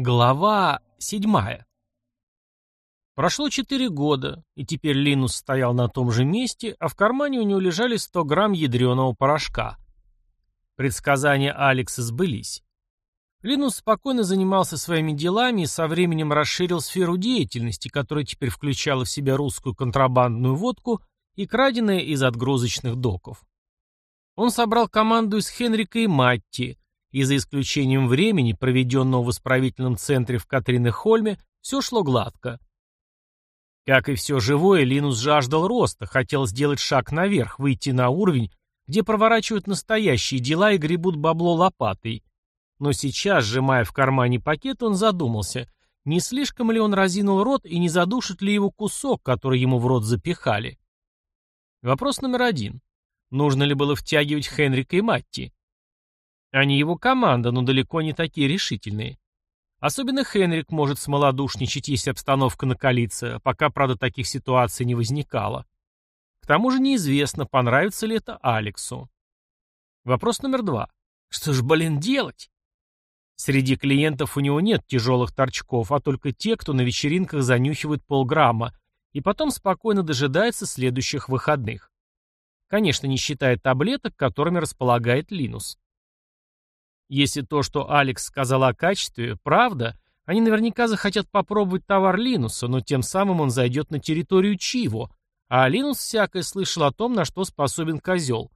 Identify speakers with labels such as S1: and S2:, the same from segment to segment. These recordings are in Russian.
S1: Глава седьмая. Прошло четыре года, и теперь Линус стоял на том же месте, а в кармане у него лежали 100 грамм ядреного порошка. Предсказания Алекса сбылись. Линус спокойно занимался своими делами и со временем расширил сферу деятельности, которая теперь включала в себя русскую контрабандную водку и краденое из отгрузочных доков. Он собрал команду из Хенрика и Матти, и за исключением времени, проведенного в исправительном центре в Катринехольме, все шло гладко. Как и все живое, Линус жаждал роста, хотел сделать шаг наверх, выйти на уровень, где проворачивают настоящие дела и гребут бабло лопатой. Но сейчас, сжимая в кармане пакет, он задумался, не слишком ли он разинул рот и не задушит ли его кусок, который ему в рот запихали. Вопрос номер один. Нужно ли было втягивать Хенрика и Матти? Они его команда, но далеко не такие решительные. Особенно Хенрик может смолодушничать, если обстановка накалится, пока, правда, таких ситуаций не возникало. К тому же неизвестно, понравится ли это Алексу. Вопрос номер два. Что ж, блин, делать? Среди клиентов у него нет тяжелых торчков, а только те, кто на вечеринках занюхивает полграмма и потом спокойно дожидается следующих выходных. Конечно, не считая таблеток, которыми располагает Линус. Если то, что Алекс сказал о качестве, правда, они наверняка захотят попробовать товар Линуса, но тем самым он зайдет на территорию Чиво, а Линус всякое слышал о том, на что способен козел.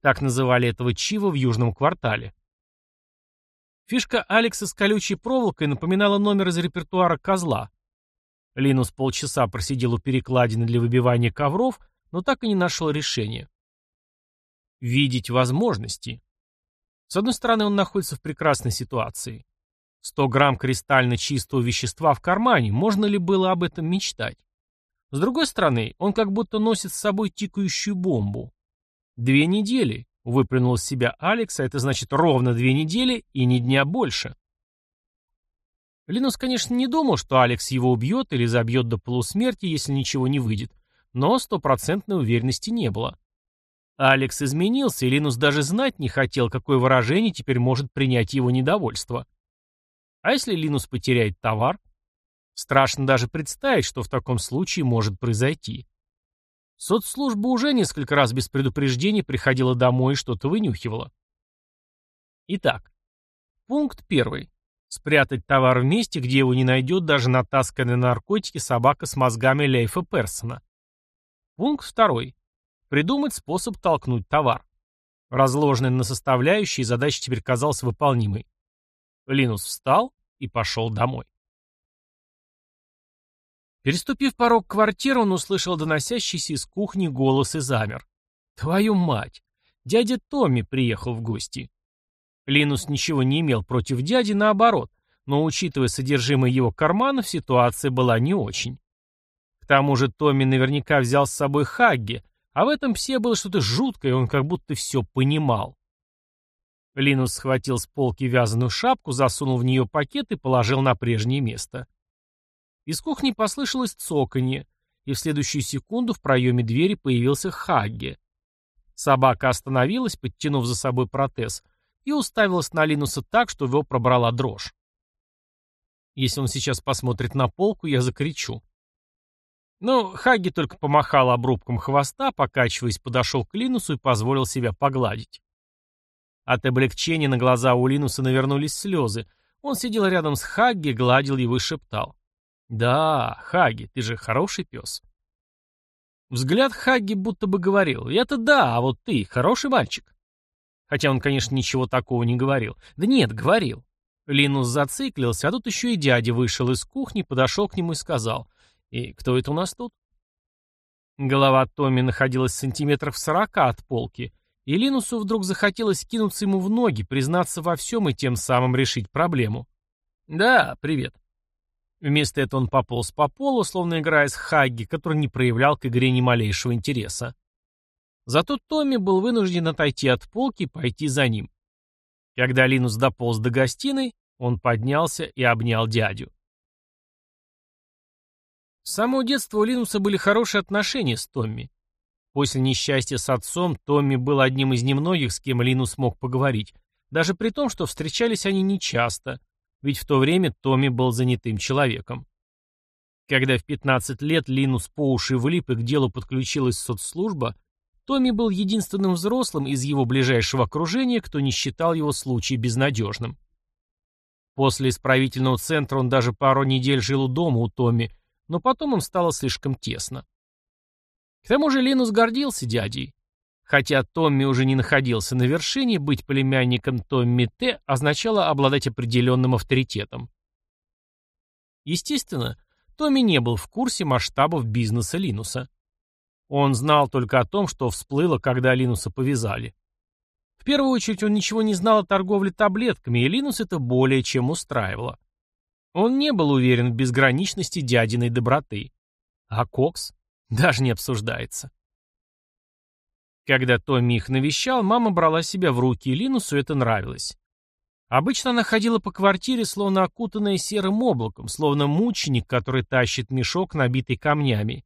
S1: Так называли этого Чиво в южном квартале. Фишка Алекса с колючей проволокой напоминала номер из репертуара «Козла». Линус полчаса просидел у перекладины для выбивания ковров, но так и не нашел решения. Видеть возможности. С одной стороны, он находится в прекрасной ситуации. 100 грамм кристально чистого вещества в кармане, можно ли было об этом мечтать? С другой стороны, он как будто носит с собой тикающую бомбу. Две недели, выплюнул из себя Алекс, а это значит ровно две недели и ни дня больше. Линус, конечно, не думал, что Алекс его убьет или забьет до полусмерти, если ничего не выйдет, но стопроцентной уверенности не было. Алекс изменился, и Линус даже знать не хотел, какое выражение теперь может принять его недовольство. А если Линус потеряет товар? Страшно даже представить, что в таком случае может произойти. Соцслужба уже несколько раз без предупреждения приходила домой и что-то вынюхивала. Итак, пункт первый. Спрятать товар в месте, где его не найдет даже натасканная на наркотики собака с мозгами Лейфа Персона. Пункт второй. Придумать способ толкнуть товар. Разложенный на составляющие, задача теперь казалась выполнимой. Линус встал и пошел домой. Переступив порог квартиры, он услышал доносящийся из кухни голос и замер. «Твою мать! Дядя Томми приехал в гости!» Линус ничего не имел против дяди, наоборот, но, учитывая содержимое его карманов, ситуация была не очень. К тому же Томми наверняка взял с собой Хагги, а в этом псе было что-то жуткое, он как будто все понимал. Линус схватил с полки вязаную шапку, засунул в нее пакет и положил на прежнее место. Из кухни послышалось цоканье, и в следующую секунду в проеме двери появился Хагге. Собака остановилась, подтянув за собой протез, и уставилась на Линуса так, что его пробрала дрожь. Если он сейчас посмотрит на полку, я закричу. Но Хаги только помахал обрубком хвоста, покачиваясь, подошел к Линусу и позволил себя погладить. От облегчения на глаза у Линуса навернулись слезы. Он сидел рядом с Хагги, гладил его и шептал. «Да, Хаги, ты же хороший пес». Взгляд Хагги будто бы говорил. «Это да, а вот ты хороший мальчик». Хотя он, конечно, ничего такого не говорил. Да нет, говорил. Линус зациклился, а тут еще и дядя вышел из кухни, подошел к нему и сказал. «И кто это у нас тут?» Голова Томми находилась в сантиметрах в сорока от полки, и Линусу вдруг захотелось кинуться ему в ноги, признаться во всем и тем самым решить проблему. «Да, привет». Вместо этого он пополз по полу, словно играя с Хагги, который не проявлял к игре ни малейшего интереса. Зато Томми был вынужден отойти от полки и пойти за ним. Когда Линус дополз до гостиной, он поднялся и обнял дядю. С самого детства у Линуса были хорошие отношения с Томми. После несчастья с отцом Томми был одним из немногих, с кем Линус мог поговорить, даже при том, что встречались они нечасто, ведь в то время Томми был занятым человеком. Когда в 15 лет Линус по уши влип и к делу подключилась соцслужба, Томми был единственным взрослым из его ближайшего окружения, кто не считал его случай безнадежным. После исправительного центра он даже пару недель жил у дома у Томми, но потом им стало слишком тесно. К тому же Линус гордился дядей. Хотя Томми уже не находился на вершине, быть племянником Томми Т означало обладать определенным авторитетом. Естественно, Томми не был в курсе масштабов бизнеса Линуса. Он знал только о том, что всплыло, когда Линуса повязали. В первую очередь он ничего не знал о торговле таблетками, и Линус это более чем устраивало. Он не был уверен в безграничности дядиной доброты. А Кокс даже не обсуждается. Когда Томми их навещал, мама брала себя в руки, и Линусу это нравилось. Обычно она ходила по квартире, словно окутанная серым облаком, словно мученик, который тащит мешок, набитый камнями.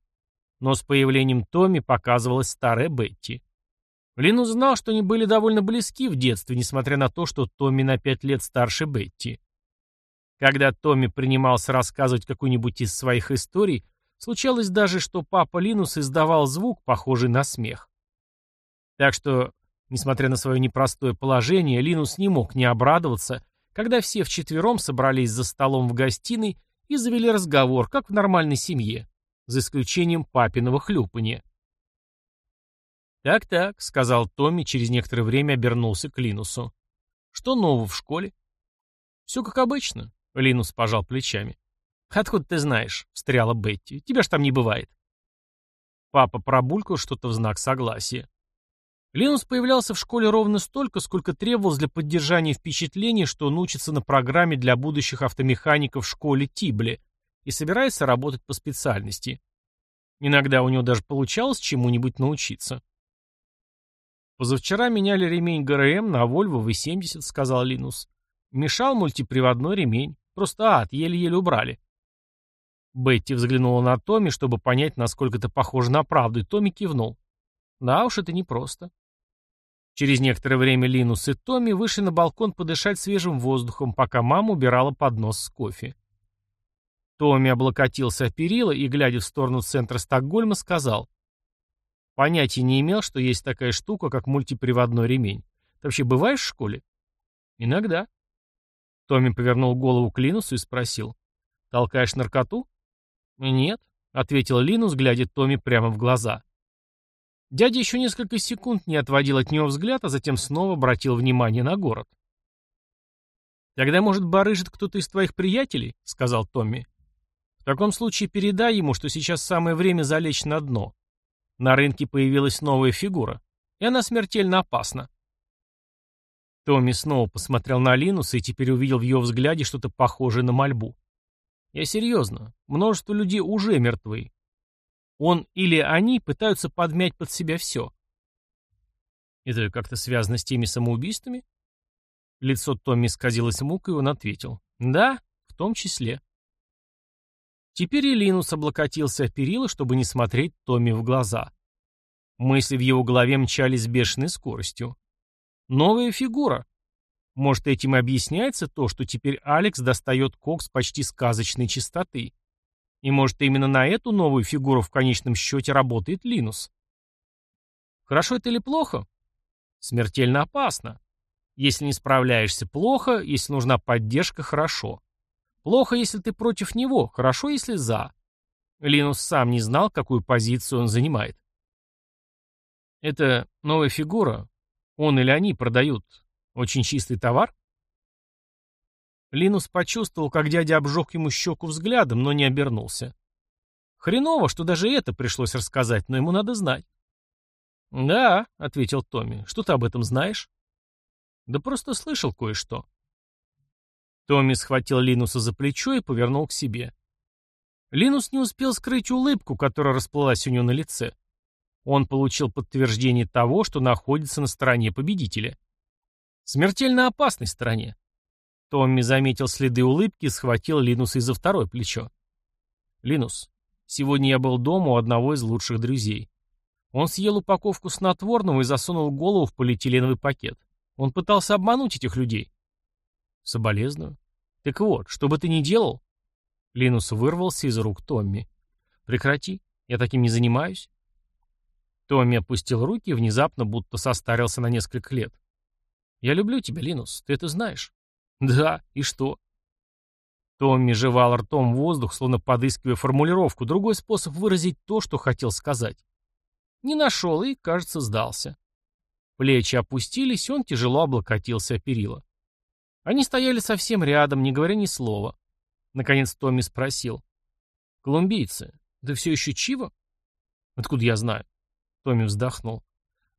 S1: Но с появлением Томми показывалась старая Бетти. Линус знал, что они были довольно близки в детстве, несмотря на то, что Томми на пять лет старше Бетти. Когда Томми принимался рассказывать какую-нибудь из своих историй, случалось даже, что папа Линус издавал звук, похожий на смех. Так что, несмотря на свое непростое положение, Линус не мог не обрадоваться, когда все вчетвером собрались за столом в гостиной и завели разговор, как в нормальной семье, за исключением папиного хлюпанья. «Так-так», — сказал Томми, через некоторое время обернулся к Линусу. «Что нового в школе?» «Все как обычно», — Линус пожал плечами. «Откуда ты знаешь?» — встряла Бетти. «Тебя ж там не бывает». Папа пробулькал что-то в знак согласия. Линус появлялся в школе ровно столько, сколько требовалось для поддержания впечатления, что он учится на программе для будущих автомехаников в школе Тибли и собирается работать по специальности. Иногда у него даже получалось чему-нибудь научиться. «Позавчера меняли ремень ГРМ на Volvo V70», — сказал Линус. «Мешал мультиприводной ремень. Просто ад, еле-еле убрали». Бетти взглянула на Томми, чтобы понять, насколько это похоже на правду, и Томми кивнул. «Да уж, это непросто». Через некоторое время Линус и Томми вышли на балкон подышать свежим воздухом, пока мама убирала поднос с кофе. Томми облокотился о перила и, глядя в сторону центра Стокгольма, сказал. «Понятия не имел, что есть такая штука, как мультиприводной ремень. Ты вообще бываешь в школе?» «Иногда». Томми повернул голову к Линусу и спросил. «Толкаешь наркоту?» «Нет», — ответил Линус, глядя Томми прямо в глаза. Дядя еще несколько секунд не отводил от него взгляд, а затем снова обратил внимание на город. «Тогда, может, барыжит кто-то из твоих приятелей?» — сказал Томми. «В таком случае передай ему, что сейчас самое время залечь на дно. На рынке появилась новая фигура, и она смертельно опасна». Томми снова посмотрел на Линуса и теперь увидел в ее взгляде что-то похожее на мольбу. «Я серьезно. Множество людей уже мертвы. Он или они пытаются подмять под себя все. Это как-то связано с теми самоубийствами? Лицо Томми сказилось мукой, и он ответил. Да, в том числе. Теперь и Линус облокотился о перила, чтобы не смотреть Томми в глаза. Мысли в его голове мчались с бешеной скоростью. Новая фигура. Может, этим и объясняется то, что теперь Алекс достает кокс почти сказочной чистоты. И может именно на эту новую фигуру в конечном счете работает Линус. Хорошо это или плохо? Смертельно опасно. Если не справляешься, плохо, если нужна поддержка, хорошо. Плохо, если ты против него, хорошо, если за. Линус сам не знал, какую позицию он занимает. Это новая фигура. Он или они продают очень чистый товар? Линус почувствовал, как дядя обжег ему щеку взглядом, но не обернулся. Хреново, что даже это пришлось рассказать, но ему надо знать. «Да», — ответил Томми, — «что ты об этом знаешь?» «Да просто слышал кое-что». Томми схватил Линуса за плечо и повернул к себе. Линус не успел скрыть улыбку, которая расплылась у него на лице. Он получил подтверждение того, что находится на стороне победителя. Смертельно опасной стороне. Томми заметил следы улыбки и схватил Линуса из за второе плечо. «Линус, сегодня я был дома у одного из лучших друзей. Он съел упаковку снотворного и засунул голову в полиэтиленовый пакет. Он пытался обмануть этих людей». «Соболезную». Так вот, что бы ты ни делал... Линус вырвался из рук Томми. Прекрати, я таким не занимаюсь. Томми опустил руки и внезапно будто состарился на несколько лет. «Я люблю тебя, Линус, ты это знаешь?» «Да, и что?» Томми жевал ртом воздух, словно подыскивая формулировку, другой способ выразить то, что хотел сказать. Не нашел и, кажется, сдался. Плечи опустились, он тяжело облокотился о перила. Они стояли совсем рядом, не говоря ни слова. Наконец Томми спросил. «Колумбийцы, да все еще Чива?» «Откуда я знаю?» Томми вздохнул.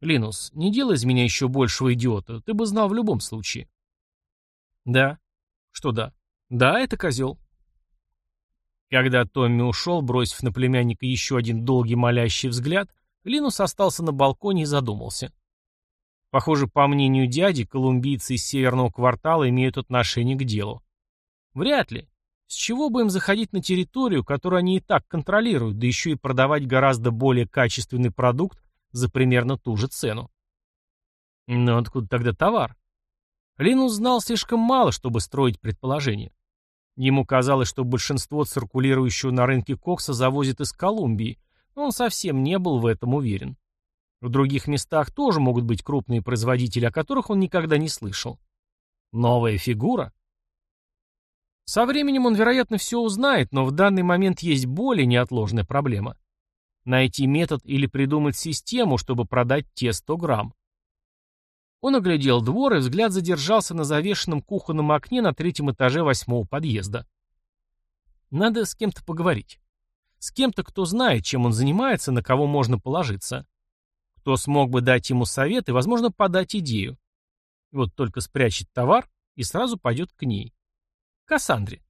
S1: «Линус, не делай из меня еще большего идиота, ты бы знал в любом случае». «Да». «Что да?» «Да, это козел». Когда Томми ушел, бросив на племянника еще один долгий молящий взгляд, Линус остался на балконе и задумался. Похоже, по мнению дяди, колумбийцы из северного квартала имеют отношение к делу. Вряд ли. С чего бы им заходить на территорию, которую они и так контролируют, да еще и продавать гораздо более качественный продукт за примерно ту же цену? Но откуда тогда товар? Линус знал слишком мало, чтобы строить предположения. Ему казалось, что большинство циркулирующего на рынке кокса завозят из Колумбии, но он совсем не был в этом уверен. В других местах тоже могут быть крупные производители, о которых он никогда не слышал. Новая фигура? Со временем он, вероятно, все узнает, но в данный момент есть более неотложная проблема. Найти метод или придумать систему, чтобы продать те 100 грамм. Он оглядел двор, и взгляд задержался на завешенном кухонном окне на третьем этаже восьмого подъезда. Надо с кем-то поговорить. С кем-то, кто знает, чем он занимается, на кого можно положиться. Кто смог бы дать ему совет и, возможно, подать идею. Вот только спрячет товар и сразу пойдет к ней. Кассандре.